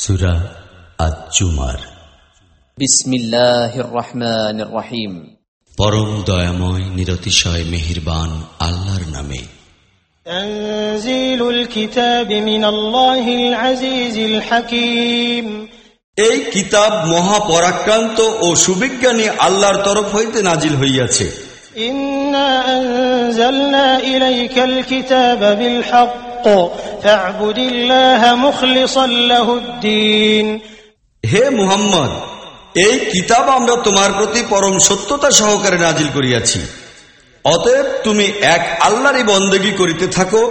সুরা আজুমার বিসমিল্লাহির রহমানির রহিম। পরম দয়াময় নিরতিশয় মেহিরবান আল্লাহর নামে। এই কিতাব মহাপরাক্রান্ত ও সুবিজ্ঞানী আল্লাহর তরফ হইতে নাজিল হইয়াছে। ইন্না আনজালনা ইলাইকাল কিতাবা বিল হক। بالحق فاعبد الله مخلصا له الدين হে মুহাম্মদ এই কিতাব আমরা তোমার প্রতি পরম সত্যতা সহকারে নাজিল করিয়াছি অতএব তুমি এক আল্লাহরই বন্দগী করিতে থাকো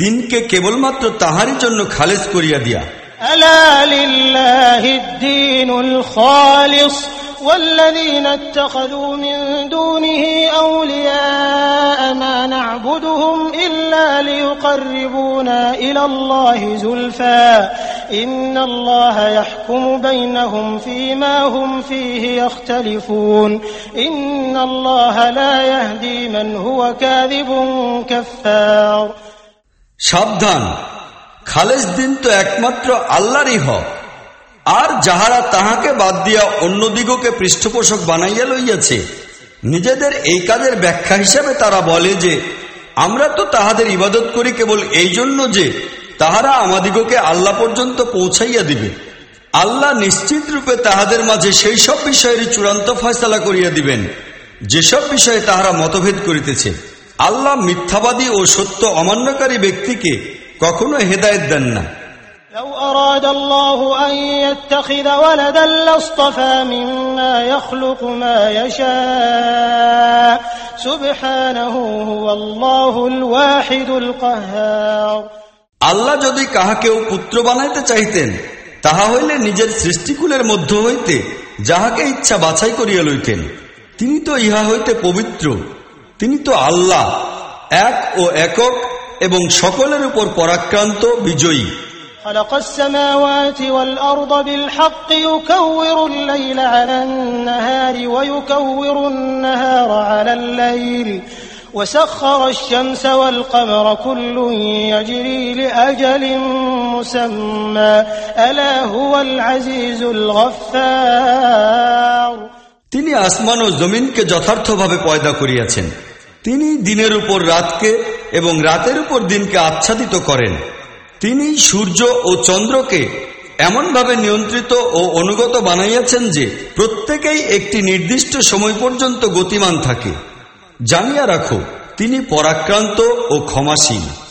দিনকে কেবলমাত্র তাহারই জন্য খালেজ করিয়া দিয়া ألا لله الدين الخالص والذين اتخذوا من دونه أولياء ما نعبدهم إلا ليقربونا إلى الله زلفى إن الله يحكم بينهم فيما هم فيه يختلفون إن الله لا يهدي من هو كاذب كفار সাবধান খালেজ দিন তো একমাত্র আল্লাহরই হক আর যাহারা তাহাকে বাদ দিয়া অন্য দিগকে পৃষ্ঠপোষক বানাইয়া লইয়াছে, নিজেদের এই কাজের ব্যাখ্যা হিসাবে তারা বলে যে, আমরা তো তাহাদের ইবাদত করি কেবল এই জন্য যে, তাহারা আমাদিগকে আল্লাহ পর্যন্ত পৌঁছাইয়া দিবে। আল্লাহ নিশ্চিত রূপে তাহাদের মাঝে সেই সব বিষয়েরই চূড়ান্ত ফয়সালা করিয়া দিবেন, যেসব বিষয়ে তাহারা মতভেদ করিতেছে। আল্লাহ মিথ্যাবাদী ও সত্য অমান্যকারী ব্যক্তিকে কখনো হেদায়ত দেন না। لو أراد الله أن يتخذ ولدا لاصطفى مما يخلق ما يشاء سبحانه هو الله الواحد القهار আল্লাহ যদি কাহাকেও পুত্র বানাইতে চাইতেন তাহা হইলে নিজের সৃষ্টিকুলের মধ্য হইতে যাহাকে ইচ্ছা বাছাই করিয়া লইতেন তিনি তো ইহা হইতে পবিত্র তিনি তো আল্লাহ এক ও একক এবং সকলের উপর পরাক্রান্ত বিজয়ী خلق السماوات والأرض بالحق يكور الليل على النهار ويكور النهار على الليل وسخر الشمس والقمر كل يجري لأجل مسمى ألا هو العزيز الغفار তিনি আসমান ও জমিনকে যথার্থভাবে পয়দা করিয়াছেন তিনি দিনের উপর রাতকে এবং রাতের উপর দিনকে আচ্ছাদিত করেন তিনি সূর্য ও চন্দ্রকে এমনভাবে নিয়ন্ত্রিত ও অনুগত বানাইয়াছেন যে প্রত্যেকেই একটি নির্দিষ্ট সময় পর্যন্ত গতিমান থাকে। জানিয়া রাখো, তিনি পরাক্রান্ত ও ক্ষমাশীল।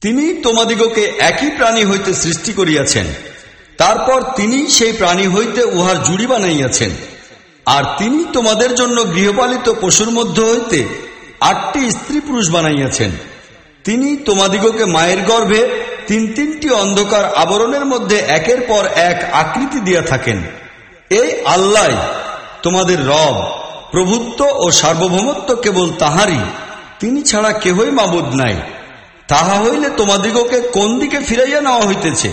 তিনি তোমাদিগকে একই প্রাণী হইতে সৃষ্টি করিয়াছেন। তারপর তিনি সেই প্রাণী হইতে উহার জুড়ি বানাইয়াছেন। আর তিনি তোমাদের জন্য গৃহপালিত পশুর মধ্য হইতে আটটি স্ত্রী পুরুষ বানাইয়াছেন। তিনি তোমাদিগকে মায়ের গর্ভে তিন তিনটি অন্ধকার আবরণের মধ্যে একের পর এক আকৃতি দিয়া থাকেন। এই আল্লাহ তোমাদের রব। প্রভুত্ব ও সার্বভৌমত্ব কেবল তাহারই, তিনি ছাড়া কেহই মাবুদ নাই। তাহা হইলে তোমাদিগকে কোন দিকে ফিরাইয়া নেওয়া হইতেছে?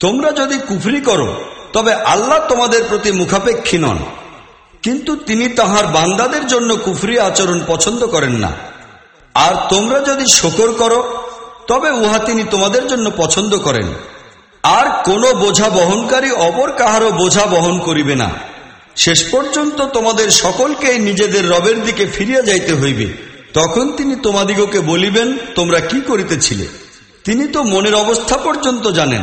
তোমরা যদি কুফরি করো, তবে আল্লাহ তোমাদের প্রতি মুখাপেক্ষী নন। কিন্তু তিনি তাহার বান্দাদের জন্য কুফরি আচরণ পছন্দ করেন না। আর তোমরা যদি শকর করো, তবে উহা তিনি তোমাদের জন্য পছন্দ করেন। আর কোনো বোঝা বহনকারী অপর কাহারও বোঝা বহন করিবে না। শেষ পর্যন্ত তোমাদের সকলকে নিজেদের রবের দিকে ফিরিয়া যাইতে হইবে। তখন তিনি তোমাদিগকে বলিবেন, তোমরা কি করিতেছিলে? তিনি তো মনের অবস্থা পর্যন্ত জানেন।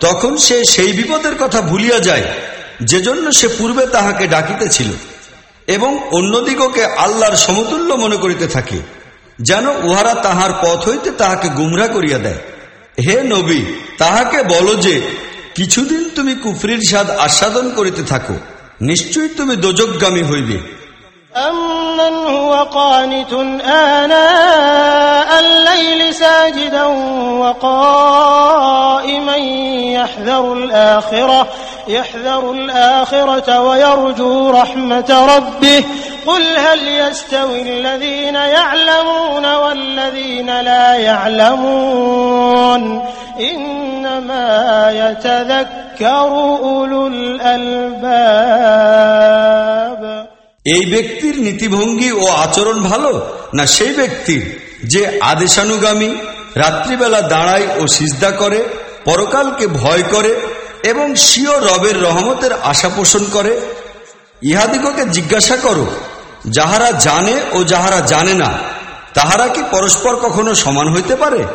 তখন সে সেই বিপদের কথা ভুলিয়া যায় যে জন্য সে পূর্বে তাহাকে ডাকিতেছিল এবং অন্যদিগকে আল্লাহর সমতুল্য মনে করিতে থাকে যেন উহারা তাহার পথ হইতে তাহাকে গুমরা করিয়া দেয় হে নবী তাহাকে বলো যে কিছুদিন তুমি কুফরির স্বাদ আস্বাদন করিতে থাকো নিশ্চয়ই তুমি দোজগামী হইবে أمن هو قانت آناء الليل ساجدا وقائما يحذر الآخرة يحذر الآخرة ويرجو رحمة ربه قل هل يستوي الذين يعلمون والذين لا يعلمون إنما يتذكر أولو الألباب এই ব্যক্তির নীতিভঙ্গি ও আচরণ ভালো না সেই ব্যক্তির যে আদেশানুগামী রাত্রিবেলা দাঁড়ায় ও সিজদা করে, পরকালকে ভয় করে এবং স্বীয় রবের রহমতের আশা পোষণ করে, ইহাদিগকে জিজ্ঞাসা করো, যাহারা জানে ও যাহারা জানে না, তাহারা কি পরস্পর কখনো সমান হইতে পারে?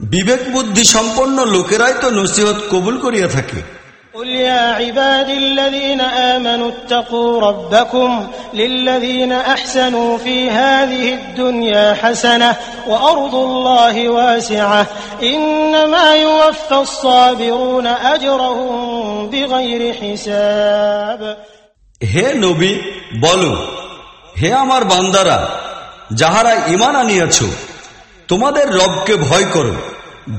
বিবেক বুদ্ধি সম্পন্ন লোকেরাই তো নসিহত কবুল করিয়া থাকে। قل يا عبادي الذين آمنوا اتقوا ربكم للذين أحسنوا في هذه الدنيا حسنة وأرض الله واسعة إنما يوفى الصابرون أجرهم بغير حساب হে নবী বলো হে আমার বান্দারা যাহারা ইমান আনিয়াছ তোমাদের রবকে ভয় করো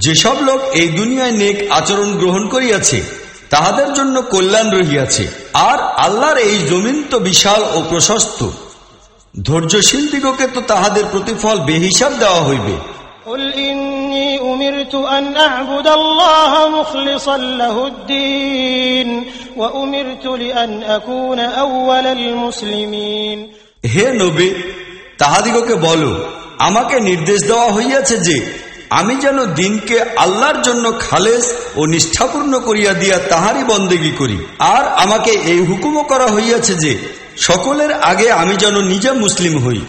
যেসব লোক এই দুনিয়ায় নেক আচরণ গ্রহণ করিয়াছে তাহাদের জন্য কল্যাণ রহিয়াছে আর আল্লাহর এই জমিন তো বিশাল ও প্রশস্ত ধৈর্যশীল দিগকে তো তাহাদের প্রতিফল বেহিসাব দেওয়া হইবে قل إني أمرت أن أعبد الله مخلصا له الدين وأمرت لأن أكون أول المسلمين হে নবী তাহাদিগকে বলো আমাকে নির্দেশ দেওয়া হইয়াছে যে আমি যেন দিনকে আল্লাহর জন্য খালেস ও নিষ্ঠাপূর্ণ করিয়া দিয়া তাহারই বন্দেগি করি। আর আমাকে এই হুকুমও করা হইয়াছে যে সকলের আগে আমি যেন নিজে মুসলিম হই।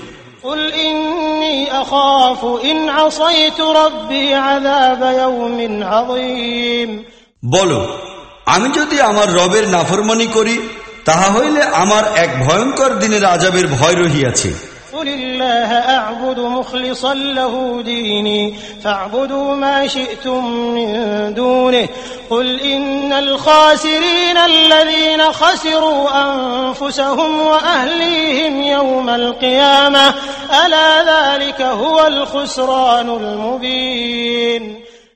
বলো আমি যদি আমার রবের নাফরমানি করি তাহা হইলে আমার এক ভয়ঙ্কর দিনের আজাবের ভয় রহিয়াছে। قل الله أعبد مخلصا له ديني فاعبدوا ما شئتم من دونه قل إن الخاسرين الذين خسروا أنفسهم وأهليهم يوم القيامة ألا ذلك هو الخسران المبين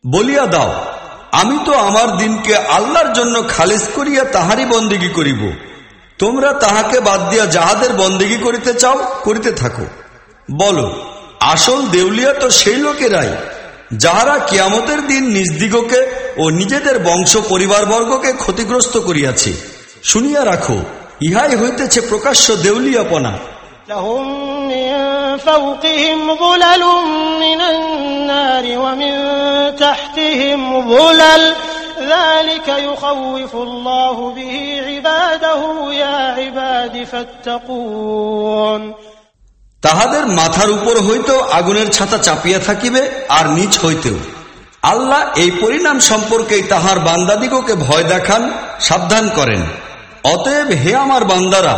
বলিয়া দাও আমি তো আমার দিনকে আল্লাহর জন্য খালেজ করিয়া তাহারই বন্দেগি করিব তোমরা তাহাকে বাদ দিয়া যাহাদের বন্দেগী করিতে চাও, করিতে থাকো। বলো, আসল দেউলিয়া তো সেই লোকেরাই, যাহারা কিয়ামতের দিন নিজদিগকে ও নিজেদের বংশ পরিবারবর্গকে ক্ষতিগ্রস্ত করিয়াছে। শুনিয়া রাখো, ইহাই হইতেছে প্রকাশ্য দেউলিয়াপনা। ফৌকিম من فوقهم ظلل من النار ومن تحتهم ظلل ذلك يخوف الله به عباده يا عباد فاتقون তাহাদের মাথার উপর হইতেও আগুনের ছাতা চাপিয়া থাকিবে আর নিচ হইতেও আল্লাহ এই পরিণাম সম্পর্কেই তাহার বান্দাদিগকে ভয় দেখান সাবধান করেন অতএব হে আমার বান্দারা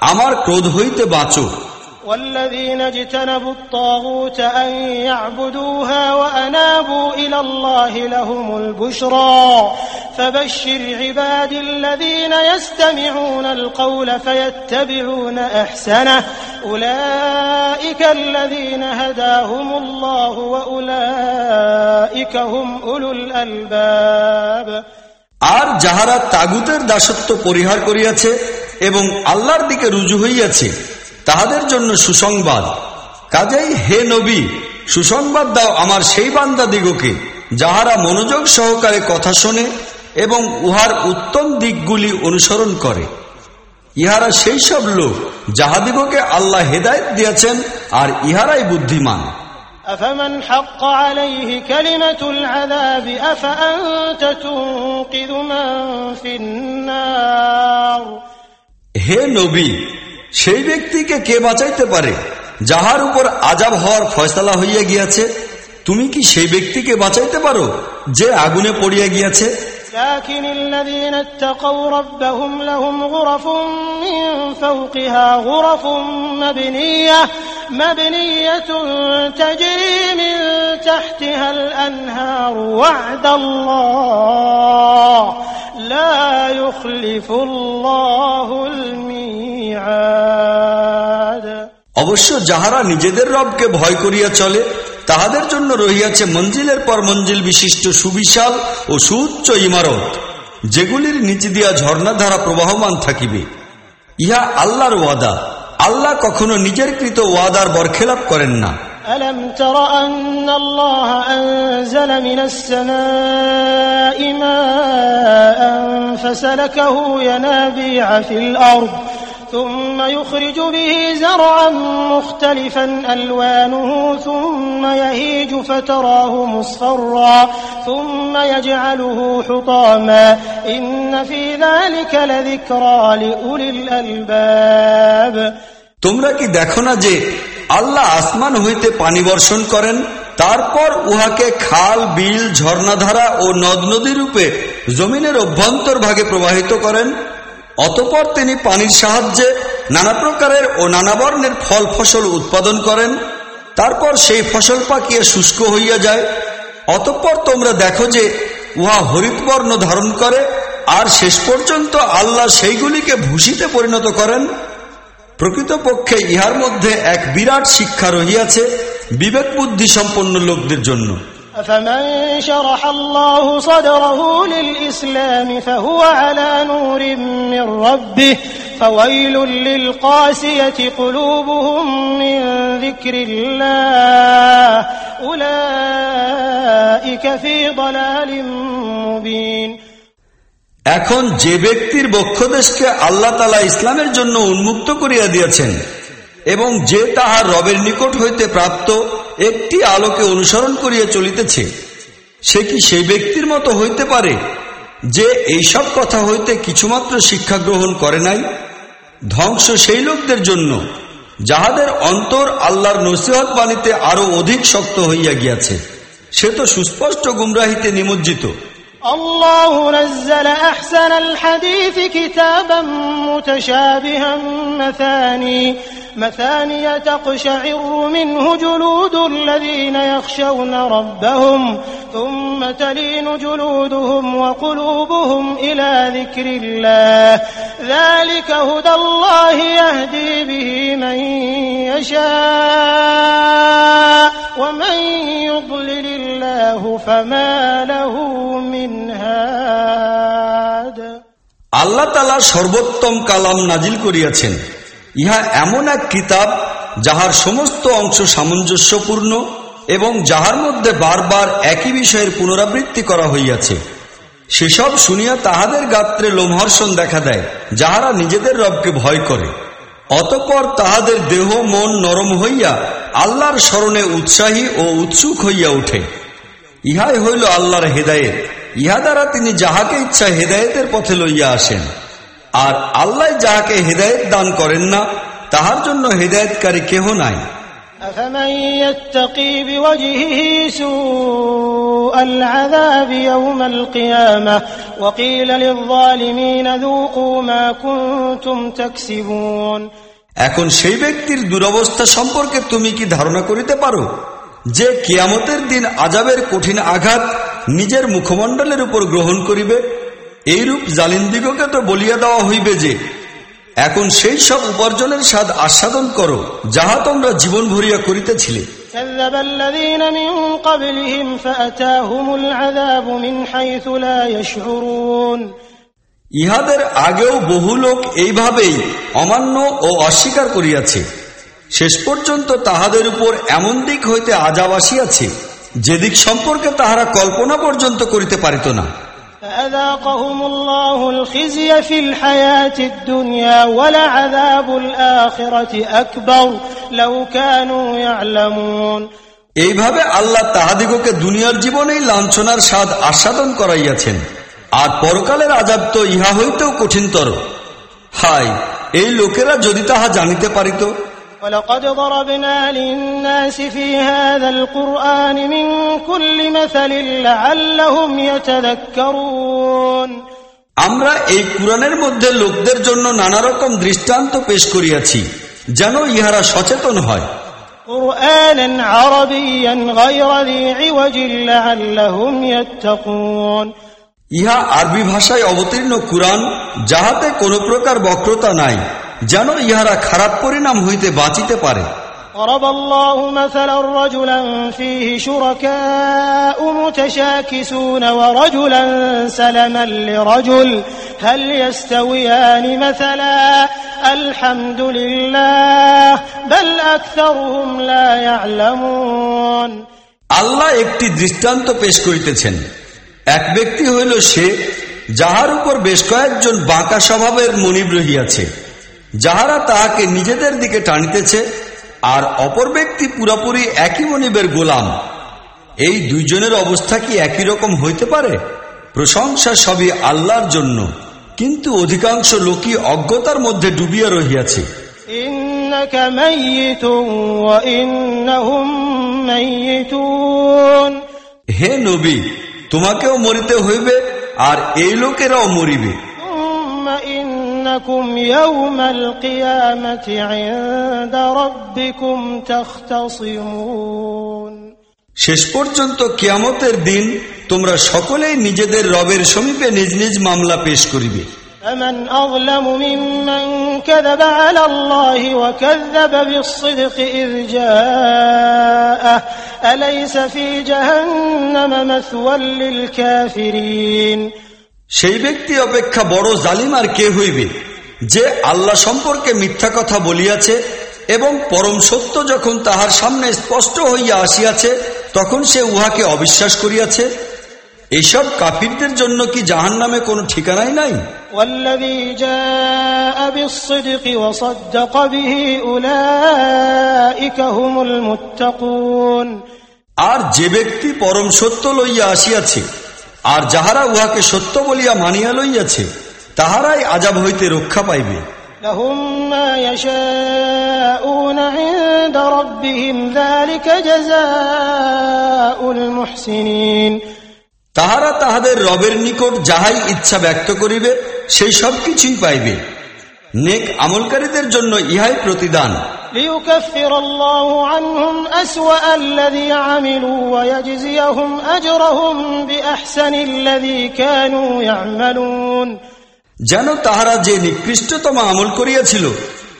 আমার ক্রোধ হইতে বাঁচো والذين اجتنبوا الطاغوت أن يعبدوها وأنابوا إلى الله لهم البشرى فبشر عباد الذين يستمعون القول فيتبعون أحسنه أولئك الذين هداهم الله وأولئك هم أولو الألباب আর যাহারা তাগুতের দাসত্ব পরিহার করিয়াছে এবং আল্লাহর দিকে রুজু হইয়াছে তাহাদের জন্য সুসংবাদ কাজেই হে নবী সুসংবাদ দাও আমার সেই বান্দা দিগকে যাহারা মনোযোগ সহকারে কথা শোনে এবং উহার উত্তম দিকগুলি অনুসরণ করে ইহারা সেই সব লোক যাহাদিগকে আল্লাহ হেদায়ত দিয়েছেন আর ইহারাই বুদ্ধিমান أفمن حق عليه كلمة العذاب أفأنت تنقذ من في النار হে নবী সেই ব্যক্তিকে কে বাঁচাইতে পারে যাহার উপর আজাব হওয়ার ফয়সালা হইয়া গিয়াছে তুমি কি সেই ব্যক্তিকে বাঁচাইতে পারো যে আগুনে পড়িয়া গিয়াছে لكن الذين اتقوا ربهم لهم غرف من فوقها غرف مبنية مبنية تجري من تحتها الأنهار وعد الله لا يخلف الله অবশ্য যাহারা নিজেদের রবকে ভয় করিয়া চলে তাহাদের জন্য রহিয়াছে মঞ্জিলের পর মঞ্জিল বিশিষ্ট সুবিশাল ও সুউচ্চ ইমারত যেগুলির নিচে দিয়া ঝর্ণাধারা প্রবাহমান থাকিবে ইহা আল্লাহর ওয়াদা আল্লাহ কখনো নিজের কৃত ওয়াদার বরখেলাপ করেন না ألم تر أن الله أنزل من السماء ماء فسلكه ينابيع في الأرض ثم يخرج به زرعا مختلفا ألوانه ثم يهيج فتراه مصفرا ثم يجعله حطاما إن في ذلك لذكرى لأولي الألباب তোমরা কি দেখো না যে আল্লাহ আসমান হইতে পানি বর্ষণ করেন তারপর উহাকে খাল বিল ঝর্ণাধারা ও নদ নদী রূপে জমিনের অভ্যন্তর ভাগে প্রবাহিত করেন অতপর তিনি পানির সাহায্যে নানা প্রকারের ও নানা বর্ণের ফল ফসল উৎপাদন করেন। তারপর সেই ফসল পাকিয়ে শুষ্ক হইয়া যায়। অতঃপর তোমরা দেখো যে উহা হরিতবর্ণ ধারণ করে, আর শেষ পর্যন্ত আল্লাহ সেইগুলিকে ভূষিতে পরিণত করেন। প্রকৃতপক্ষে ইহার মধ্যে এক বিরাট শিক্ষা রহিয়াছে বিবেক বুদ্ধি সম্পন্ন লোকদের জন্য। أفمن شرح الله صدره للإسلام فهو على نور من ربه فويل للقاسية قلوبهم من ذكر الله أولئك في ضلال مبين এখন যে ব্যক্তির বক্ষদেশকে আল্লাহ তালা ইসলামের জন্য উন্মুক্ত করিয়া দিয়েছেন এবং যে তাহার রবের নিকট হইতে প্রাপ্ত একটি আলোকে অনুসরণ করিয়া চলিতেছে সে কি সেই ব্যক্তির মতো হইতে পারে যে এইসব কথা হইতে কিছুমাত্র শিক্ষা গ্রহণ করে নাই ধ্বংস সেই লোকদের জন্য যাহাদের অন্তর আল্লাহর নসিহত বাণীতে আরো অধিক শক্ত হইয়া গিয়াছে সে তো সুস্পষ্ট গুমরাহিতে নিমজ্জিত الله نزل أحسن الحديث كتابا متشابها مثاني مثاني تقشعر منه جلود الذين يخشون ربهم ثم تلين جلودهم وقلوبهم إلى ذكر الله ذلك هدى الله يهدي به من يشاء ومن يضلل الله فما له من هاد আল্লাহ তালা সর্বোত্তম কালাম নাজিল করিয়াছেন ইহা এমন এক কিতাব যাহার সমস্ত অংশ সামঞ্জস্যপূর্ণ এবং যাহার মধ্যে বারবার একই বিষয়ের পুনরাবৃত্তি করা হইয়াছে। সেসব শুনিয়া তাহাদের গাত্রে লোমহর্ষণ দেখা দেয়, যাহারা নিজেদের রবকে ভয় করে। অতপর তাহাদের দেহ, মন নরম হইয়া আল্লাহর স্মরণে উৎসাহী ও উৎসুক হইয়া ওঠে। ইহাই হইল আল্লাহর হেদায়েত। ইহা দ্বারা তিনি যাহাকে ইচ্ছা হেদায়েতের পথে লইয়া আসেন। আর আল্লাহ যাহাকে হৃদায়ত দান করেন না তাহার জন্য হৃদায়তকারী কেহ নাই। এখন সেই ব্যক্তির দুরবস্থা সম্পর্কে তুমি কি ধারণা করিতে পারো? যে কিয়ামতের দিন আজাবের কঠিন আঘাত নিজের মুখমণ্ডলের উপর গ্রহণ করিবে এইরূপ জালিন্দিগকে তো বলিয়া দেওয়া হইবে যে এখন সেই সব উপার্জনের স্বাদ আস্বাদন করো যাহা তোমরা জীবন ভরিয়া করিতেছিলে। ইহাদের আগেও বহু লোক এইভাবেই অমান্য ও অস্বীকার করিয়াছে। শেষ পর্যন্ত তাহাদের উপর এমন দিক হইতে আজাব আসিয়াছে যেদিক সম্পর্কে তাহারা কল্পনা পর্যন্ত করিতে পারিত না। فأذاقهم الله الخزي في الحياة الدنيا ولعذاب الآخرة أكبر لو كانوا يعلمون এইভাবে আল্লাহ তাহাদিগকে দুনিয়ার জীবনেই লাঞ্ছনার স্বাদ আস্বাদন করাইয়াছেন আর পরকালের আজাব তো ইহা হইতেও কঠিনতর হাই এই লোকেরা যদি তাহা জানিতে পারিত ولقد ضربنا للناس في هذا القرآن من كل مثل لعلهم يتذكرون আমরা এই কুরআনের মধ্যে লোকদের জন্য নানা রকম দৃষ্টান্ত পেশ করিয়াছি যেন ইহারা সচেতন হয় قرآنا عربيا غير ذي عوج لعلهم يتقون ইহা আরবি ভাষায় অবতীর্ণ কুরআন যাহাতে কোনো প্রকার বক্রতা নাই যেন ইহারা খারাপ পরিণাম হইতে বাঁচিতে পারে ضرب الله مثلا رجلا فيه شركاء متشاكسون ورجلا سلما لرجل هل يستويان مثلا الحمد لله بل أكثرهم لا يعلمون আল্লাহ একটি দৃষ্টান্ত পেশ করিতেছেন এক ব্যক্তি হইল সে যাহার উপর বেশ কয়েকজন বাঁকা স্বভাবের মনিব রহিয়াছে যাহারা তাহাকে নিজেদের দিকে টানিতেছে আর অপর ব্যক্তি পুরাপুরি একই মনিবের গোলাম এই দুইজনের অবস্থা কি একই রকম হইতে পারে? প্রশংসা সবই আল্লাহর জন্য কিন্তু অধিকাংশ লোকই অজ্ঞতার মধ্যে ডুবিয়া রহিয়াছে। হে নবী তোমাকেও মরিতে হইবে আর এই লোকেরাও মরিবে। إنكم يوم القيامة عند ربكم تختصمون শেষ পর্যন্ত কিয়ামতের দিন তোমরা সকলেই নিজেদের রবের সমীপে নিজ নিজ মামলা পেশ করিবে فمن أظلم ممن كذب على الله وكذب بالصدق إذ جاءه أليس في جهنم مثوى للكافرين সেই ব্যক্তি অপেক্ষা বড় জালিম আর কে হইবে? যে আল্লাহ সম্পর্কে মিথ্যা কথা বলিয়াছে এবং পরম সত্য যখন তাহার সামনে স্পষ্ট হইয়া আসিয়াছে তখন সে উহাকে অবিশ্বাস করিয়াছে। এসব কাফিরদের জন্য কি জাহান নামে কোনো ঠিকানাই নাই? আর যে ব্যক্তি পরম সত্য লইয়া আসিয়াছে আর যাহারা উহাকে সত্য বলিয়া মানিয়া লইয়াছে তাহারাই আজাব হইতে রক্ষা পাইবে। তাহারা তাহাদের রবের নিকট যাহাই ইচ্ছা ব্যক্ত করিবে সেই সব কিছুই পাইবে। নেক আমলকারীদের জন্য ইহাই প্রতিদান। ليكفر الله عنهم أسوأ الذي عملوا ويجزيهم أجرهم بأحسن الذي كانوا يعملون যেন তাহারা যে নিকৃষ্টতম আমল করিয়াছিল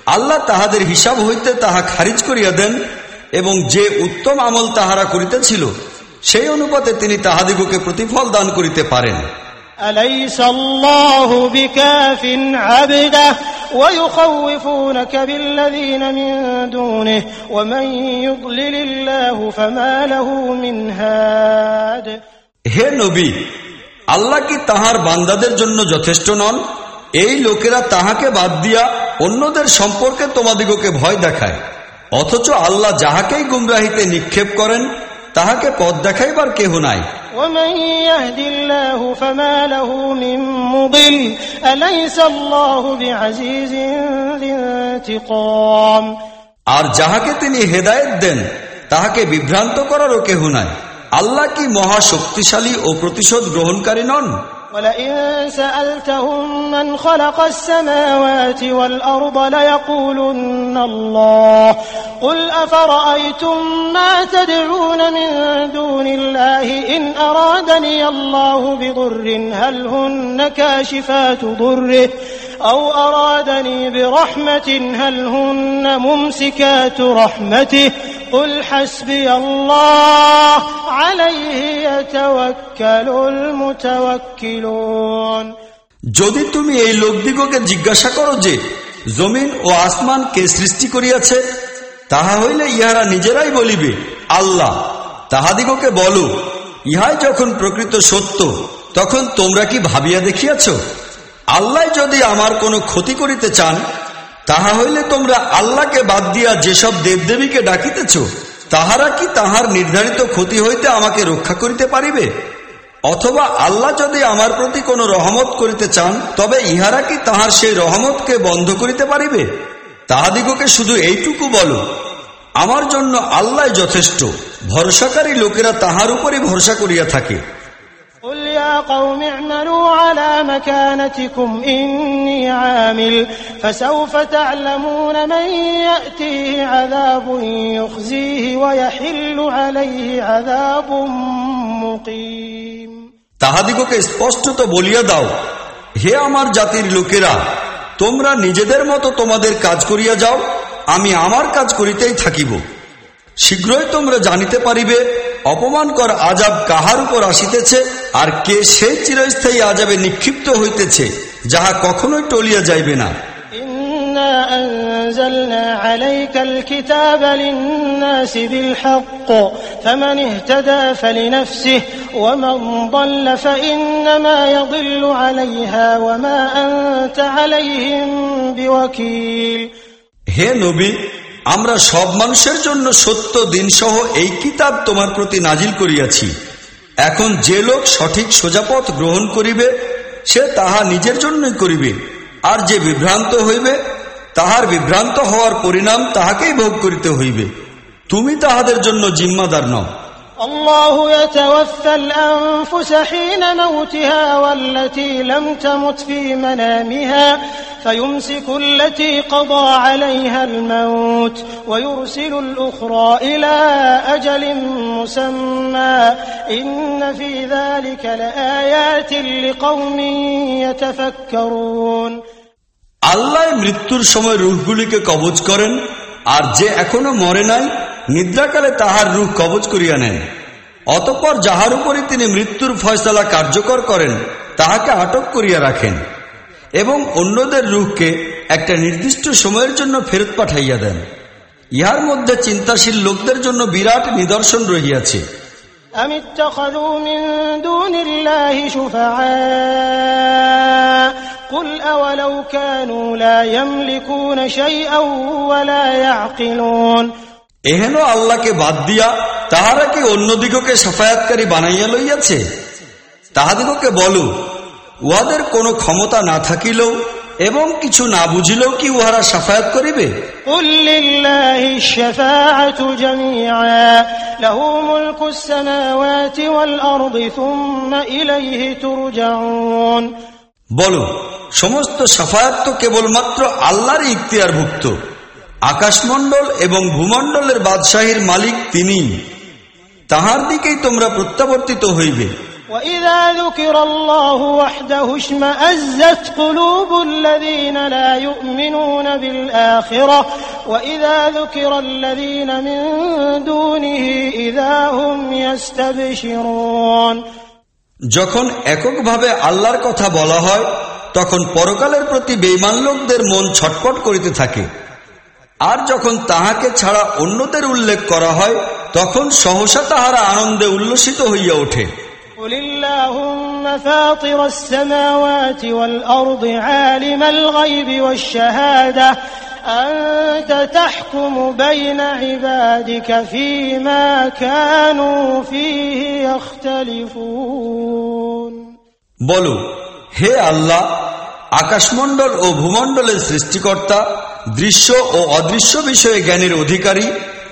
আল্লাহ তাহাদের হিসাব হইতে তাহা খারিজ করিয়া দেন এবং যে উত্তম আমল তাহারা করিতেছিল সেই অনুপাতে তিনি তাহাদিগকে প্রতিফল দান করিতে পারেন أليس الله بكاف عبده ويخوفونك بالذين من دونه ومن يضلل الله فما له من هاد হে নবী আল্লাহ কি তাহার বান্দাদের জন্য যথেষ্ট নন এই লোকেরা তাহাকে বাদ দিয়া অন্যদের সম্পর্কে তোমাদিগকে ভয় দেখায় অথচ আল্লাহ যাহাকেই গুমরাহিতে নিক্ষেপ করেন তাহাকে পথ দেখাইবার কেহ নাই ومن يهد الله فما له من مضل أليس الله بعزيز ذي انتقام আর যাহাকে তিনি হেদায়েত দেন তাহাকে বিভ্রান্ত করারও কেহ নাই আল্লাহ কি মহা শক্তিশালী ও প্রতিশোধ গ্রহণকারী নন ولئن سألتهم من خلق السماوات والأرض ليقولن الله قل أفرأيتم ما تدعون من دون الله إن أرادني الله بضر هل هن كاشفات ضره أو أرادني برحمة هل هن ممسكات رحمته قل حسبي الله عليه يتوكل المتوكلون যদি তুমি এই লোকদিগকে জিজ্ঞাসা করো যে জমিন ও আসমান কে সৃষ্টি করিয়াছে তাহা হইলে ইহারা নিজেরাই বলিবে, আল্লাহ, তাহাদিগকে বলো, ইহাই যখন প্রকৃত সত্য, তখন তোমরা কি ভাবিয়া দেখিয়াছ? আল্লাহ যদি আমার কোনো ক্ষতি করিতে চান, তাহা হইলে তোমরা আল্লাহকে বাদ দিয়া যেসব দেবদেবীকে ডাকিতেছ, তাহারা কি তাহার নির্ধারিত ক্ষতি হইতে আমাকে রক্ষা করিতে পারিবে? অথবা আল্লাহ যদি আমার প্রতি কোনো রহমত করিতে চান, তবে ইহারা কি তাহার সেই রহমতকে বন্ধ করিতে পারিবে? তাহাদিগকে শুধু এইটুকু বলো আমার জন্য আল্লাহ যথেষ্ট ভরসাকারী লোকেরা তাহার উপরই ভরসা করিয়া থাকে قل يا قوم اعملوا على مكانتكم إني عامل فسوف تعلمون من يأتيه عذاب يخزيه ويحل عليه عذاب مقيم তাহাদিগকে স্পষ্টত বলিয়া দাও হে আমার জাতির লোকেরা তোমরা নিজেদের মতো তোমাদের কাজ করিয়া যাও, আমি আমার কাজ করিতেই থাকিব। শীঘ্রই তোমরা জানিতে পারিবে অপমানকর আজাব কাহার উপর আসিতেছে, আর কে সেই চিরস্থায়ী আজাবে নিক্ষিপ্ত হইতেছে, যাহা কখনোই টলিয়া যাইবে না। أنزلنا عليك الكتاب للناس بالحق فمن اهتدى فلنفسه ومن ضل فإنما يضل عليها وما أنت عليهم بوكيل হে নবী আমরা সব মানুষের জন্য সত্য দিনসহ এই কিতাব তোমার প্রতি নাজিল করিয়াছি এখন যে লোক সঠিক সোজাপথ গ্রহণ করিবে সে তাহা নিজের জন্যই করিবে আর যে বিভ্রান্ত হইবে তাহার বিভ্রান্ত হওয়ার পরিণাম তাহাকেই ভোগ করিতে হইবে তুমি তাহাদের জন্য জিম্মাদার নও الله يتوفى الأنفس حين موتها والتي لم تمت في منامها فيمسك التي قضى عليها الموت ويرسل الأخرى إلى أجل مسمى إن في ذلك لآيات لقوم يتفكرون আল্লাহ মৃত্যুর সময় রুহগুলিকে কবজ করেন আর যে এখনো মরে নাই নিদ্রাকালে তাহার রূহ কবজ করিয়া নেন অতঃপর যাহার উপরে তিনি মৃত্যুর ফয়সলা কার্যকর করেন তাহাকে আটক করিয়া রাখেন এবং অন্যদের রূহকে একটা নির্দিষ্ট সময়ের জন্য ফেরত পাঠাইয়া দেন ইহার মধ্যে চিন্তাশীল লোকদের জন্য বিরাট নিদর্শন রহিয়াছে أم اتخذوا من دون الله شفعاء قل أولو كانوا لا يملكون شيئا ولا يعقلون এহেন আল্লাহকে বাদ দিয়া তাহারা কি অন্যদিগকে সাফায়াতকারী বানাইয়া লইয়াছে তাহাদিগকে বলো উহাদের কোনো ক্ষমতা না থাকিলেও এবং কিছু না বুঝিলেও কি উহারা সাফায়াত করিবে قل لله الشفاعة جميعا له ملك السماوات والأرض ثم إليه ترجعون বলো সমস্ত সাফায়াত তো কেবলমাত্র আল্লাহর ইখতিয়ারভুক্ত আকাশমণ্ডল এবং ভূমণ্ডলের বাদশাহীর মালিক তিনি তাহার দিকেই তোমরা প্রত্যাবর্তিত হইবে وإذا ذكر الله وحده اشمأزت قلوب الذين لا يؤمنون بالآخرة وإذا ذكر الذين من دونه إذا هم يستبشرون যখন এককভাবে আল্লাহর কথা বলা হয়, তখন পরকালের প্রতি বেইমান লোকদের মন ছটপট করিতে থাকে। আর যখন তাহাকে ছাড়া অন্যদের উল্লেখ করা হয়, তখন সহসা তাহারা আনন্দে উল্লসিত হইয়া ওঠে। اللهم فاطر السماوات والأرض عالم الغيب والشهادة أنت تحكم بين عبادك فيما كانوا فيه يختلفون বলো হে আল্লাহ আকাশমণ্ডল ও ভূমণ্ডলের সৃষ্টিকর্তা দৃশ্য ও অদৃশ্য বিষয়ে জ্ঞানের অধিকারী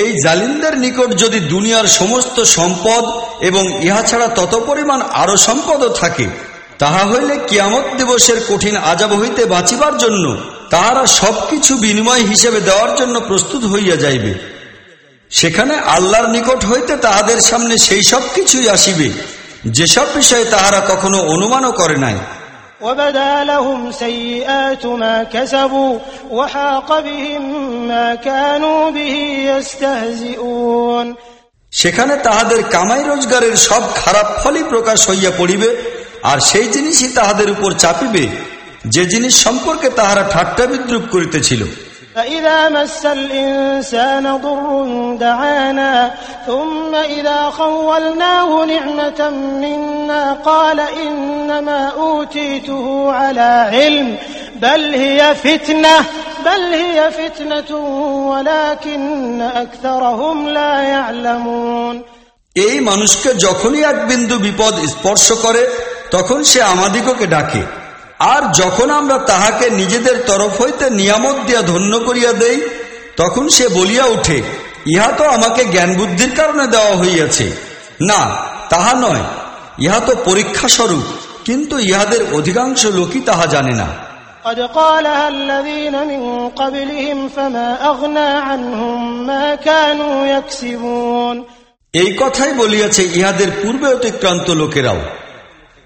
এই জালিমদের নিকট যদি দুনিয়ার সমস্ত সম্পদ এবং ইহা ছাড়া তত পরিমাণ আরও সম্পদও থাকে, তাহা হইলে কিয়ামত দিবসের কঠিন আজাব হইতে বাঁচিবার জন্য তাহারা সবকিছু বিনিময় হিসেবে দেওয়ার জন্য প্রস্তুত হইয়া যাইবে। সেখানে আল্লাহর নিকট হইতে তাহাদের সামনে সেই সব কিছুই আসিবে, যেসব বিষয়ে তাহারা কখনো অনুমানও করে নাই। وبدا لهم سيئات ما كسبوا وحاق بهم ما كانوا به يستهزئون সেখানে তাহাদের কামাই রোজগারের সব খারাপ ফলই প্রকাশ হইয়া পড়িবে আর সেই জিনিসই তাহাদের উপর চাপিবে যে জিনিস সম্পর্কে তাহারা ঠাট্টা বিদ্রুপ করিতেছিল فإذا مس الإنسان ضر دعانا ثم إذا خولناه نعمة منا قال إنما أوتيته على علم بل هي فتنة بل هي فتنة ولكن أكثرهم لا يعلمون এই মানুষকে যখনই এক বিন্দু বিপদ স্পর্শ করে তখন সে আমাদিগকে ডাকে আর যখন আমরা তাহাকে নিজেদের তরফ হইতে নিয়ামত দিয়া ধন্য করিয়া দেই তখন সে বলিয়া উঠে ইহা তো আমাকে জ্ঞান বুদ্ধির কারণে দেওয়া হইয়াছে না তাহা নয় ইহা তো পরীক্ষা স্বরূপ কিন্তু ইহাদের অধিকাংশ লোকই তাহা জানে না قد قالها الذين من قبلهم فما أغنى عنهم ما كانوا يكسبون এই কথাই বলিয়াছে ইহাদের পূর্বে অতিক্রান্ত লোকেরাও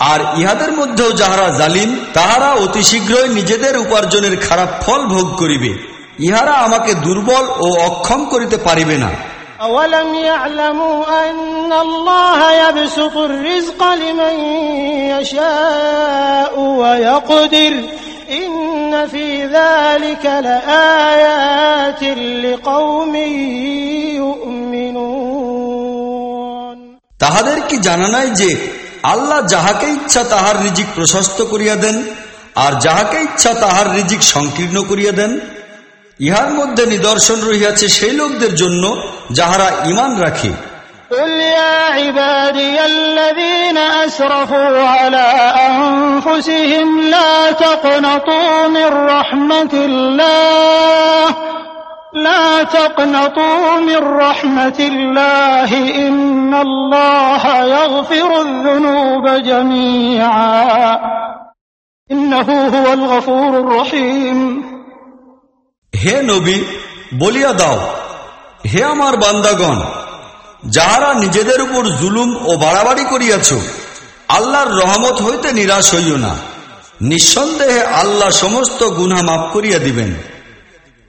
আর ইহাদের মধ্যেও যাহারা জালিম তাহারা অতি শীঘ্রই নিজেদের উপার্জনের খারাপ ফল ভোগ করিবে ইহারা আমাকে দুর্বল ও অক্ষম করিতে পারিবে না أولم يعلموا أن الله يبسط الرزق لمن يشاء ويقدر إن في ذلك لآيات لقوم يؤمنون তাহাদের কি জানা নাই যে আল্লাহ যাহাকে ইচ্ছা তাহার রিজিক প্রশস্ত করিয়া দেন আর যাহাকে ইচ্ছা তাহার রিজিক সংকীর্ণ করিয়া দেন ইহার মধ্যে নিদর্শন রহিয়াছে সেই লোকদের জন্য যাহারা ইমান রাখে قل يا عبادي الذين أسرفوا على أنفسهم لا تقنطوا من رحمة الله لا تقنطوا من رحمة الله إن الله يغفر الذنوب جميعا إنه هو الغفور الرحيم হে নবী বলিয়া দাও হে আমার বান্দাগণ যাহারা নিজেদের উপর জুলুম ও বাড়াবাড়ি করিয়াছ আল্লাহর রহমত হইতে নিরাশ হইও না নিঃসন্দেহে আল্লাহ সমস্ত গুনা মাফ করিয়া দিবেন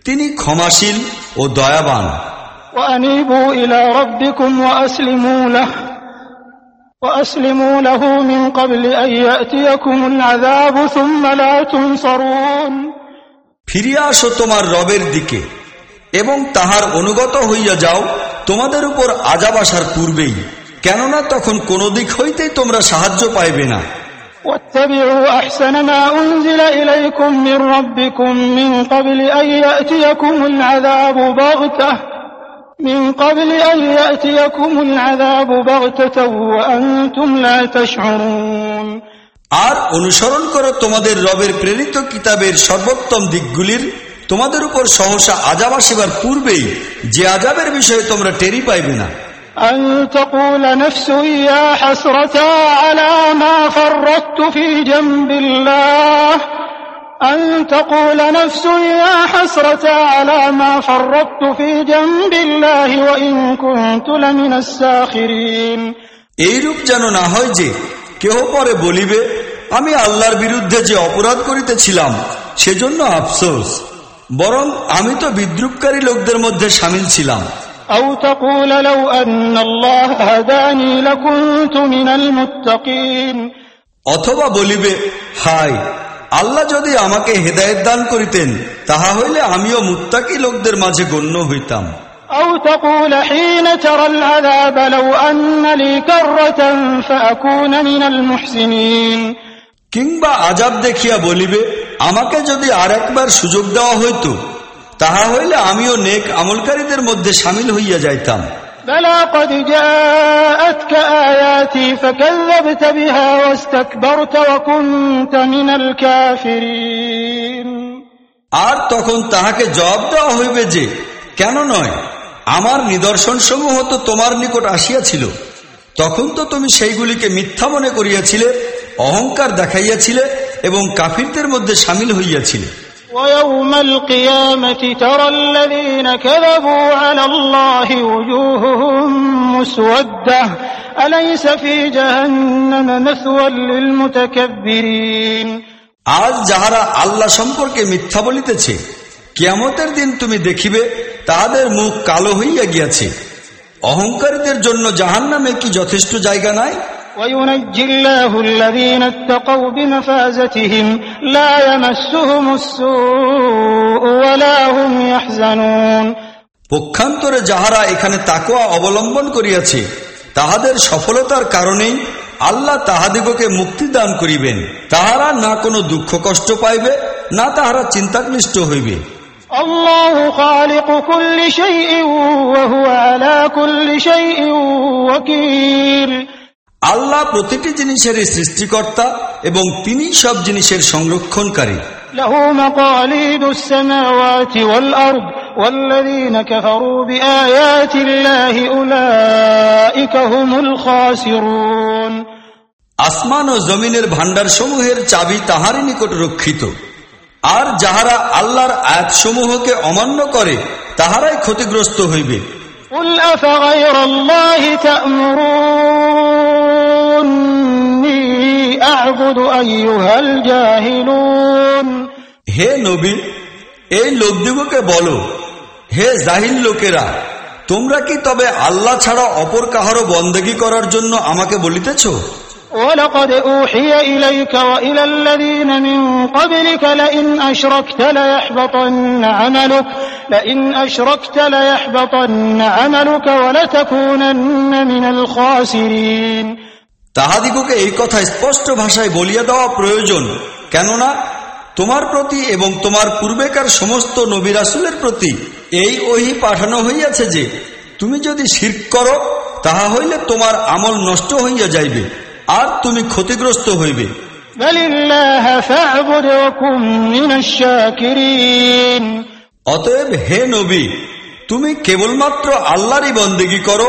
তিনি ক্ষমাশীল ও দয়াবান وأنيبوا إلى ربكم وأسلموا له وأسلموا له من قبل أن يأتيكم العذاب ثم لا تنصرون ফিরিয়া আসো তোমার রবের দিকে এবং তাহার অনুগত হইয়া যাও তোমাদের উপর আজাব আসার পূর্বেই কেননা তখন কোন দিক হইতেই তোমরা সাহায্য পাইবে না واتبعوا أحسن ما أنزل إليكم من ربكم من قبل أن يأتيكم العذاب بغتة من قبل أن يأتيكم العذاب بغتة وأنتم لا تشعرون আর অনুসরণ করো তোমাদের রবের প্রেরিত কিতাবের সর্বোত্তম দিকগুলির তোমাদের উপর সহসা আজাব আসিবার পূর্বেই যে আজাবের বিষয়ে তোমরা টেরি পাইবে না أن تقول نفس يا حسرة على ما فرطت في جنب الله أن تقول نفس يا حسرة على ما فرطت في جنب الله وإن كنت لمن الساخرين এইরূপ যেন না হয় যে কেহ পরে বলিবে আমি আল্লাহর বিরুদ্ধে যে অপরাধ করিতেছিলাম সেজন্য আফসোস বরং আমি তো বিদ্রুপকারী লোকদের মধ্যে সামিল ছিলাম أو تقول لو أن الله هداني لكنت من المتقين অথবা বলিবে হায় আল্লাহ যদি আমাকে হেদায়েত দান করিতেন তাহা হইলে আমিও মুত্তাকি লোকদের মাঝে গণ্য হইতাম أو تقول حين ترى العذاب لو أن لي كرة فأكون من المحسنين কিংবা আজাব দেখিয়া বলিবে আমাকে যদি আর একবার সুযোগ দেওয়া হইত তাহা হইলে আমিও নেক আমলকারীদের মধ্যে সামিল হইয়া যাইতাম بلى قد جاءتك آياتي فكذبت بها واستكبرت وكنت من الكافرين আর তখন তাহাকে জবাব দেওয়া হইবে যে কেন নয় আমার নিদর্শন সমূহ তো তোমার নিকট আসিয়াছিল তখন তো তুমি সেইগুলিকে মিথ্যা মনে করিয়াছিলে অহংকার দেখাইয়াছিলে এবং কাফিরদের মধ্যে সামিল হইয়াছিলে ويوم القيامة ترى الذين كذبوا على الله وجوههم مسودة أليس في جهنم مثوى للمتكبرين আজ যাহারা আল্লাহ সম্পর্কে মিথ্যা বলিতেছে কিয়ামতের দিন তুমি দেখিবে তাহাদের মুখ কালো হইয়া গিয়াছে অহংকারীদের জন্য জাহান নামে কি যথেষ্ট জায়গা নাই وينجي الله الذين اتقوا بمفازتهم لا يمسهم السوء ولا هم يحزنون পক্ষান্তরে যাহারা এখানে তাকোয়া অবলম্বন করিয়াছে তাহাদের সফলতার কারণেই আল্লাহ তাহাদিগকে মুক্তি দান করিবেন তাহারা না কোনো দুঃখ কষ্ট পাইবে না তাহারা চিন্তাক্লিষ্ট হইবে الله خالق كل شيء وهو على كل شيء وكيل আল্লাহ প্রতিটি জিনিসেরই সৃষ্টিকর্তা এবং তিনি সব জিনিসের সংরক্ষণকারী। আসমান ও জমিনের ভাণ্ডার সমূহের চাবি তাহারই নিকট রক্ষিত। আর যাহারা আল্লাহর আয়াতসমূহকে অমান্য করে তাহারাই ক্ষতিগ্রস্ত হইবে। উল্লাফ হে নবী এই লোকদিগকে বলো হে জাহিল লোকেরা তোমরা কি তবে আল্লাহ ছাড়া অপর কাহারও বন্দেগী করার জন্য আমাকে বলিতেছ ولقد أوحي إليك وإلى الذين من قبلك لئن أشركت ليحبطن عملك لئن أشركت ليحبطن عملك ولتكونن من الخاسرين তাহাদিগকে এই কথা স্পষ্ট ভাষায় বলিয়া দেওয়া প্রয়োজন। কেননা তোমার প্রতি এবং তোমার পূর্বেকার সমস্ত নবিরাসুলের প্রতি এই ওহি পাঠানো হইয়াছে যে তুমি যদি শির করো তাহা হইলে তোমার আমল নষ্ট হইয়া যাইবে আর তুমি ক্ষতিগ্রস্ত হইবে। অতএব হে নবী তুমি কেবলমাত্র আল্লাহরই বন্দেগী করো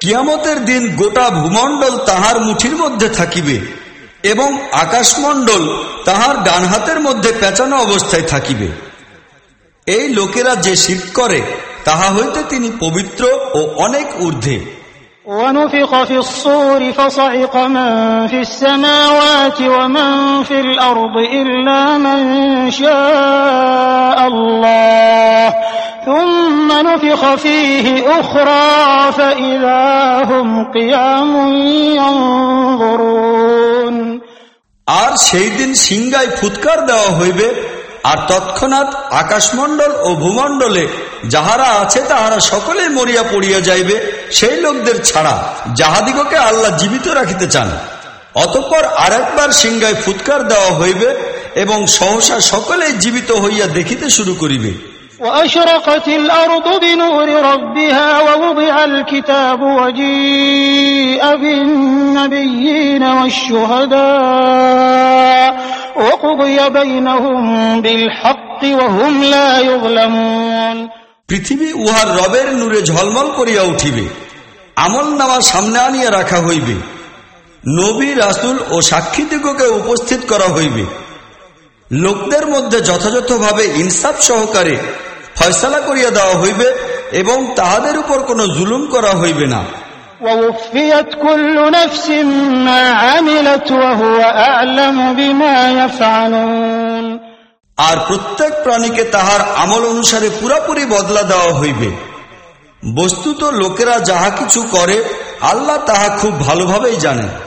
কিয়ামতের দিন গোটা ভূমণ্ডল তাহার মুঠির মধ্যে থাকিবে এবং আকাশমণ্ডল তাহার ডান হাতের মধ্যে পেঁচানো অবস্থায় থাকিবে এই লোকেরা যে শীত করে তাহা হইতে তিনি পবিত্র ও অনেক ঊর্ধ্বে ونفخ في الصور فصعق من في السماوات ومن في الأرض إلا من شاء الله ثم نفخ فيه أخرى فإذا هم قيام ينظرون আর সেই দিন সিংগায় ফুৎকার দেওয়া হইবে আর তৎক্ষণাৎ আকাশমণ্ডল ও ভূমণ্ডলে যাহারা আছে তাহারা সকলে মরিয়া পড়িয়া যাইবে সেই লোকদের ছাড়া যাহাদিগকে আল্লাহ জীবিত রাখিতে চান অতঃপর আরেকবার সিংগায় ফুৎকার দেওয়া হইবে এবং সহসা সকলেই জীবিত হইয়া দেখিতে শুরু করিবে وأشرقت الأرض بنور ربها ووضع الكتاب وجيء بالنبيين والشهداء وقضي بينهم بالحق وهم لا يظلمون পৃথিবী উহার রবের নূরে ঝলমল করিয়া উঠিবে আমল নামা সামনে আনিয়া রাখা হইবে নবী রাসুল ও সাক্ষীদিগকে উপস্থিত করা হইবে লোকদের মধ্যে যথাযথভাবে ইনসাফ সহকারে ফয়সালা করিয়া দেওয়া হইবে এবং তাহাদের উপর কোনো জুলুম করা হইবে না। আর প্রত্যেক প্রাণীকে তাহার আমল অনুসারে পুরাপুরি বদলা দেওয়া হইবে। বস্তুত লোকেরা যাহা কিছু করে আল্লাহ তাহা খুব ভালোভাবেই জানেন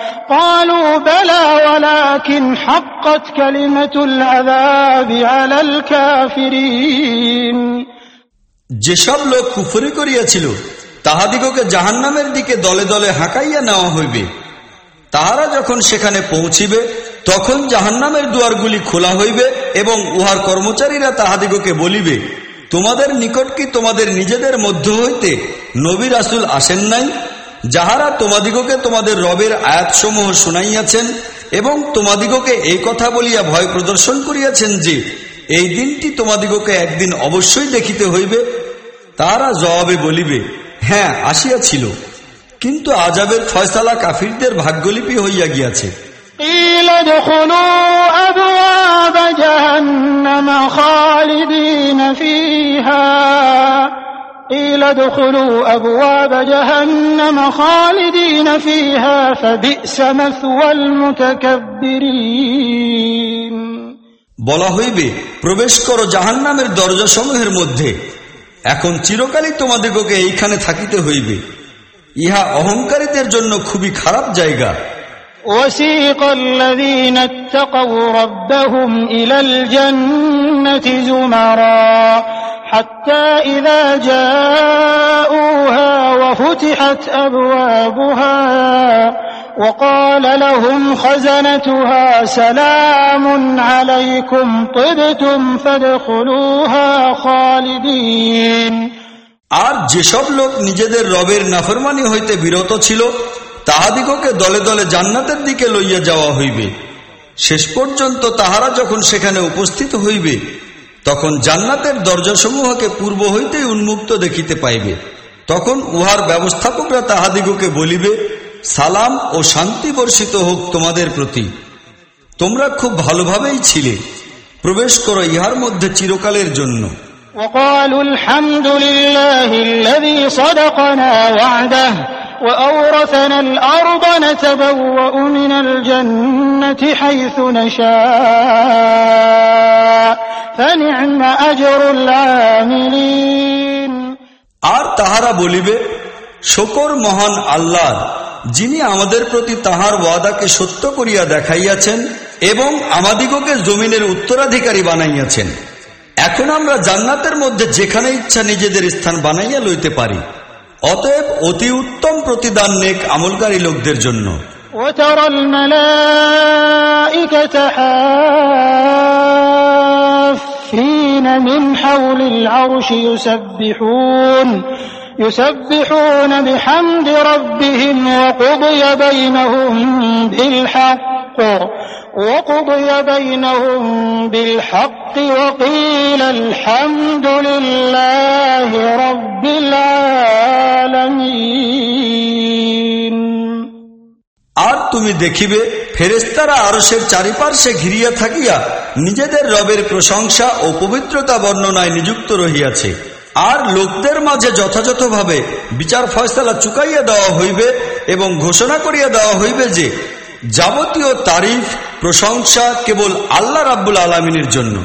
قالوا بلى ولكن حقت كلمة العذاب على الكافرين যেসব লোক কুফরি করিয়াছিল তাহাদিগকে জাহান্নামের দিকে দলে দলে হাঁকাইয়া নেওয়া হইবে তাহারা যখন সেখানে পৌঁছিবে তখন জাহান্নামের দুয়ারগুলি খোলা হইবে এবং উহার কর্মচারীরা তাহাদিগকে বলিবে তোমাদের নিকট কি তোমাদের নিজেদের মধ্য হইতে নবী রাসুল আসেন নাই যাহারা তোমাদিগকে তোমাদের রবের আয়াতসমূহ শুনাইয়াছেন এবং তোমাদিগকে এই কথা বলিয়া ভয় প্রদর্শন করিয়াছেন যে এই দিনটি তোমাদিগকে একদিন অবশ্যই দেখিতে হইবে তারা জবাবে বলিবে হ্যাঁ আসিয়াছিল কিন্তু আজাবের ফয়সালা কাফিরদের ভাগ্যলিপি হইয়া গিয়াছে قيل ادخلوا أبواب جهنم خالدين فيها قيل ادخلوا أبواب جهنم خالدين فيها فبئس مثوى المتكبرين বলা হইবে প্রবেশ করো জাহান্নামের দরজাসমূহের মধ্যে এখন চিরকালই তোমাদিগকে এইখানে থাকিতে হইবে ইহা অহংকারীদের জন্য খুবই খারাপ জায়গা وسيق الذين اتقوا ربهم إلى الجنة زمرا حتى إذا جاءوها وفتحت أبوابها وقال لهم خزنتها سلام عليكم طبتم فادخلوها خالدين আর যেসব লোক নিজেদের রবের নাফরমানি হইতে বিরত ছিল তাহাদিগকে দলে দলে জান্নাতের দিকে লইয়া যাওয়া হইবে শেষ পর্যন্ত তাহারা যখন সেখানে উপস্থিত হইবে তখন জান্নাতের দরজাসমূহকে পূর্ব হইতেই উন্মুক্ত দেখিতে পাইবে তখন উহার ব্যবস্থাপকরা তাহাদিগকে বলিবে সালাম ও শান্তি বর্ষিত হোক তোমাদের প্রতি তোমরা খুব ভালোভাবেই ছিলে প্রবেশ করো ইহার মধ্যে চিরকালের জন্য وقالوا الحمد لله الذي صدقنا وعده وأورثنا الأرض نتبوأ من الجنة حيث نشاء فنعم أجر العاملين আর তাহারা বলিবে শকর মহান আল্লাহর যিনি আমাদের প্রতি তাহার ওয়াদাকে সত্য করিয়া দেখাইয়াছেন এবং আমাদিগকে জমিনের উত্তরাধিকারী বানাইয়াছেন এখন আমরা জান্নাতের মধ্যে যেখানে ইচ্ছা নিজেদের স্থান বানাইয়া লইতে পারি অতএব অতি উত্তম প্রতিদান নেক আমলকারী লোকদের জন্য وترى الملائكة حافين من حول العرش يسبحون يسبحون بحمد ربهم وقضي بينهم بالحق وقضي بينهم بالحق وقيل الحمد لله رب العالمين আর তুমি দেখিবে ফেরেস্তারা আরসের চারিপার্শ্বে ঘিরিয়া থাকিয়া নিজেদের রবের প্রশংসা ও পবিত্রতা বর্ণনায় নিযুক্ত রহিয়াছে আর লোকদের মাঝে যথাযথভাবে বিচার ফয়সালা চুকাইয়া দেওয়া হইবে এবং ঘোষণা করিয়া দেওয়া হইবে যে, যাবতীয় তারিফ, প্রশংসা কেবল আল্লাহ রাব্বুল আলমিনের জন্য।